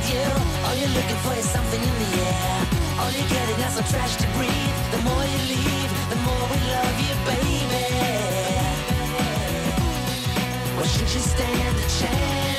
need you. All you're looking for is something in the air. All you're getting is some trash to breathe. The more you leave, the more we love you, baby. Why should you stand? A chance?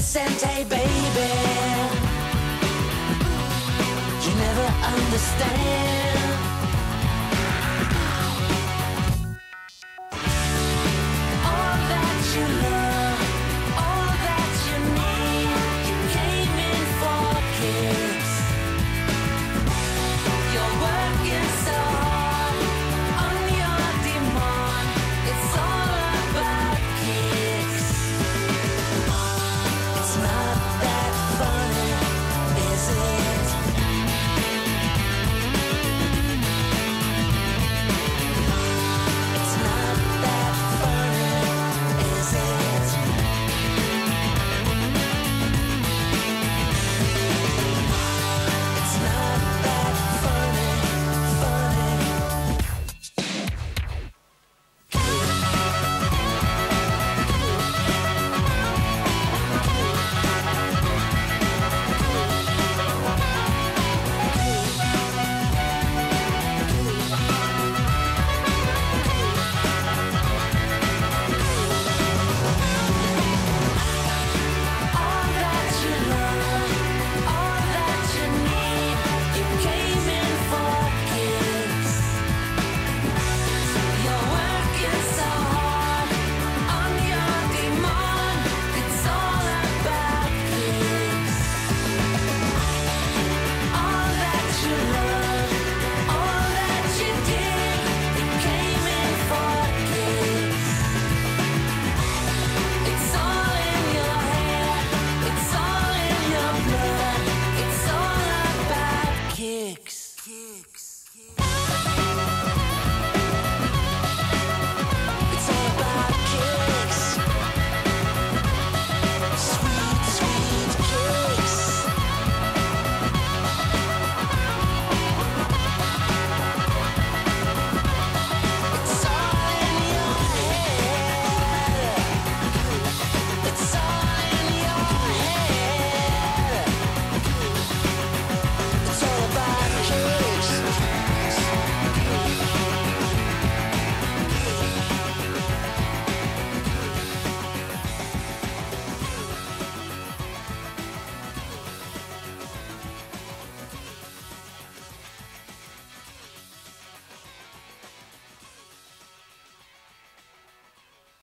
Sente, baby. You never understand.